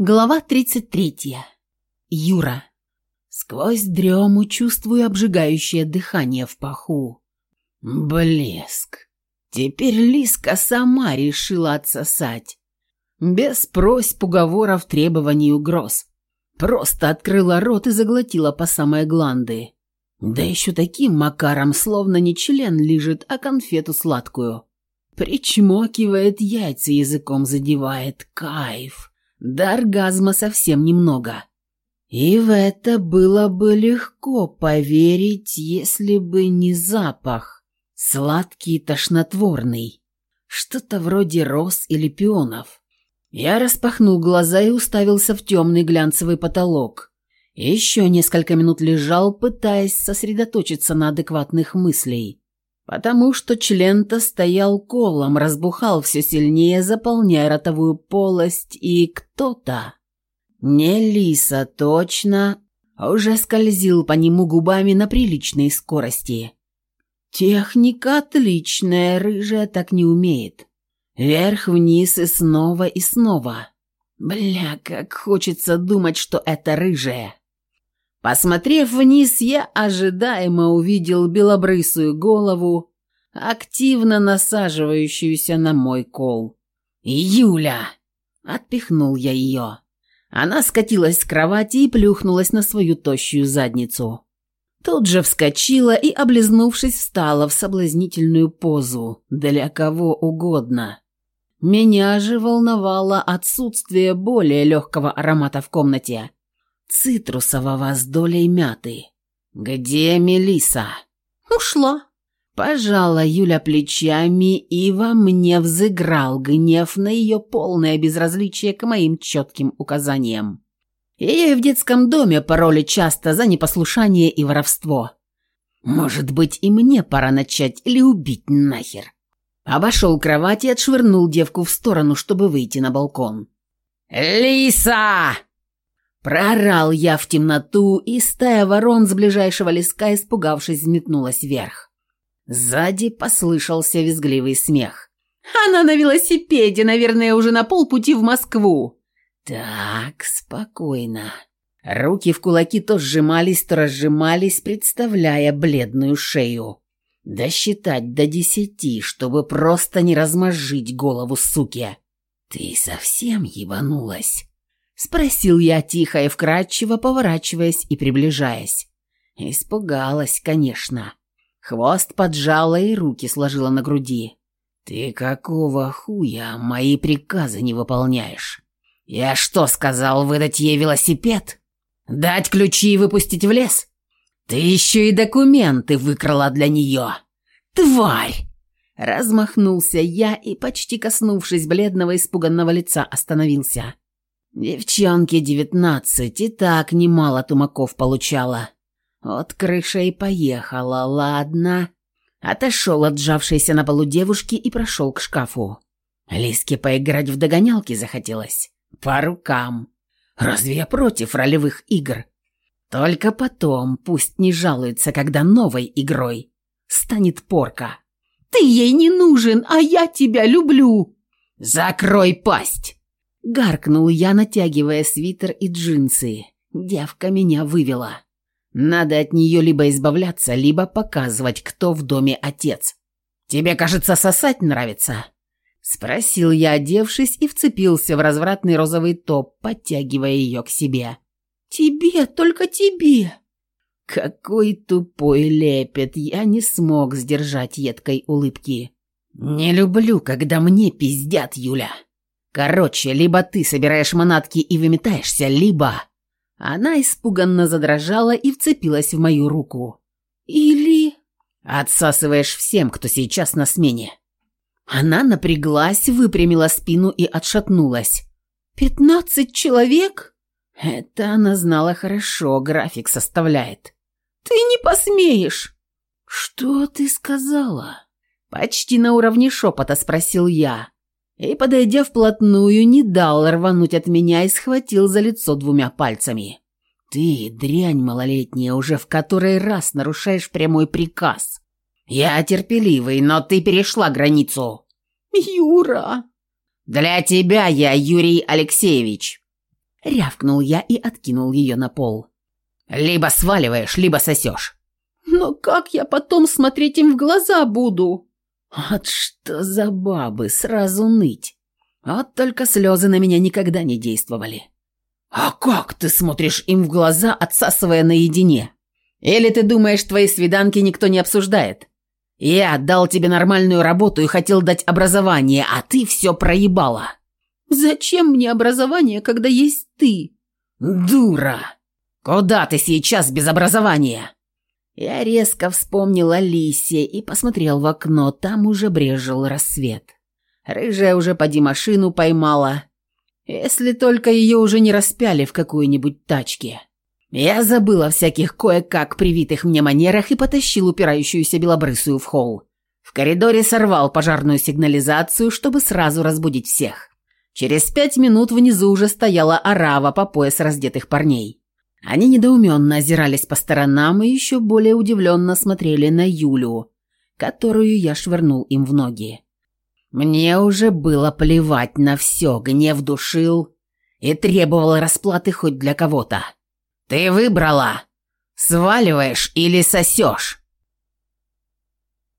Глава 33. Юра. Сквозь дрему чувствую обжигающее дыхание в паху. Блеск. Теперь Лиска сама решила отсосать. Без просьб, уговоров, требований, угроз. Просто открыла рот и заглотила по самой гланды. Да еще таким макаром, словно не член лежит, а конфету сладкую. Причмокивает яйца, языком задевает. Кайф. До оргазма совсем немного. И в это было бы легко поверить, если бы не запах, сладкий и тошнотворный, что-то вроде роз или пионов. Я распахнул глаза и уставился в темный глянцевый потолок. Еще несколько минут лежал, пытаясь сосредоточиться на адекватных мыслях потому что член-то стоял колом, разбухал все сильнее, заполняя ротовую полость, и кто-то... Не лиса, точно, уже скользил по нему губами на приличной скорости. Техника отличная, рыжая так не умеет. Вверх-вниз и снова и снова. Бля, как хочется думать, что это рыжая. Посмотрев вниз, я ожидаемо увидел белобрысую голову, активно насаживающуюся на мой кол. «Юля!» — отпихнул я ее. Она скатилась с кровати и плюхнулась на свою тощую задницу. Тут же вскочила и, облизнувшись, встала в соблазнительную позу для кого угодно. Меня же волновало отсутствие более легкого аромата в комнате — цитрусового с долей мяты. «Где Мелиса?» «Ушла». Пожала Юля плечами, и во мне взыграл гнев на ее полное безразличие к моим четким указаниям. Ее в детском доме пароли часто за непослушание и воровство. Может быть, и мне пора начать или убить нахер. Обошел кровать и отшвырнул девку в сторону, чтобы выйти на балкон. «Лиса!» Прорал я в темноту, и стая ворон с ближайшего леска, испугавшись, метнулась вверх. Сзади послышался визгливый смех. «Она на велосипеде, наверное, уже на полпути в Москву!» «Так, спокойно». Руки в кулаки то сжимались, то разжимались, представляя бледную шею. «Досчитать до десяти, чтобы просто не размозжить голову суке!» «Ты совсем ебанулась!» Спросил я тихо и вкрадчиво, поворачиваясь и приближаясь. Испугалась, конечно. Хвост поджала и руки сложила на груди. «Ты какого хуя мои приказы не выполняешь? Я что сказал, выдать ей велосипед? Дать ключи и выпустить в лес? Ты еще и документы выкрала для нее! Тварь!» Размахнулся я и, почти коснувшись бледного испуганного лица, остановился. Девчонке девятнадцать, и так немало тумаков получала. От крыша и поехала, ладно. Отошел от сжавшейся на полу девушки и прошел к шкафу. Лиске поиграть в догонялки захотелось. По рукам. Разве я против ролевых игр? Только потом пусть не жалуется, когда новой игрой станет порка. «Ты ей не нужен, а я тебя люблю!» «Закрой пасть!» Гаркнул я, натягивая свитер и джинсы. Девка меня вывела. Надо от нее либо избавляться, либо показывать, кто в доме отец. «Тебе, кажется, сосать нравится?» Спросил я, одевшись, и вцепился в развратный розовый топ, подтягивая ее к себе. «Тебе, только тебе!» Какой тупой лепет, я не смог сдержать едкой улыбки. «Не люблю, когда мне пиздят, Юля!» Короче, либо ты собираешь манатки и выметаешься, либо...» Она испуганно задрожала и вцепилась в мою руку. «Или...» «Отсасываешь всем, кто сейчас на смене». Она напряглась, выпрямила спину и отшатнулась. «Пятнадцать человек?» Это она знала хорошо, график составляет. «Ты не посмеешь!» «Что ты сказала?» Почти на уровне шепота спросил я и, подойдя вплотную, не дал рвануть от меня и схватил за лицо двумя пальцами. «Ты, дрянь малолетняя, уже в который раз нарушаешь прямой приказ. Я терпеливый, но ты перешла границу». «Юра!» «Для тебя я Юрий Алексеевич!» Рявкнул я и откинул ее на пол. «Либо сваливаешь, либо сосешь». «Но как я потом смотреть им в глаза буду?» «От что за бабы, сразу ныть! Вот только слезы на меня никогда не действовали!» «А как ты смотришь им в глаза, отсасывая наедине? Или ты думаешь, твои свиданки никто не обсуждает? Я дал тебе нормальную работу и хотел дать образование, а ты все проебала!» «Зачем мне образование, когда есть ты?» «Дура! Куда ты сейчас без образования?» Я резко вспомнила Лисе и посмотрел в окно, там уже брежил рассвет. Рыжая уже поди машину поймала, если только ее уже не распяли в какой-нибудь тачке. Я забыла о всяких кое-как привитых мне манерах и потащил упирающуюся белобрысую в холл. В коридоре сорвал пожарную сигнализацию, чтобы сразу разбудить всех. Через пять минут внизу уже стояла арава по пояс раздетых парней. Они недоуменно озирались по сторонам и еще более удивленно смотрели на Юлю, которую я швырнул им в ноги. Мне уже было плевать на все, гнев душил и требовал расплаты хоть для кого-то. «Ты выбрала, сваливаешь или сосешь?»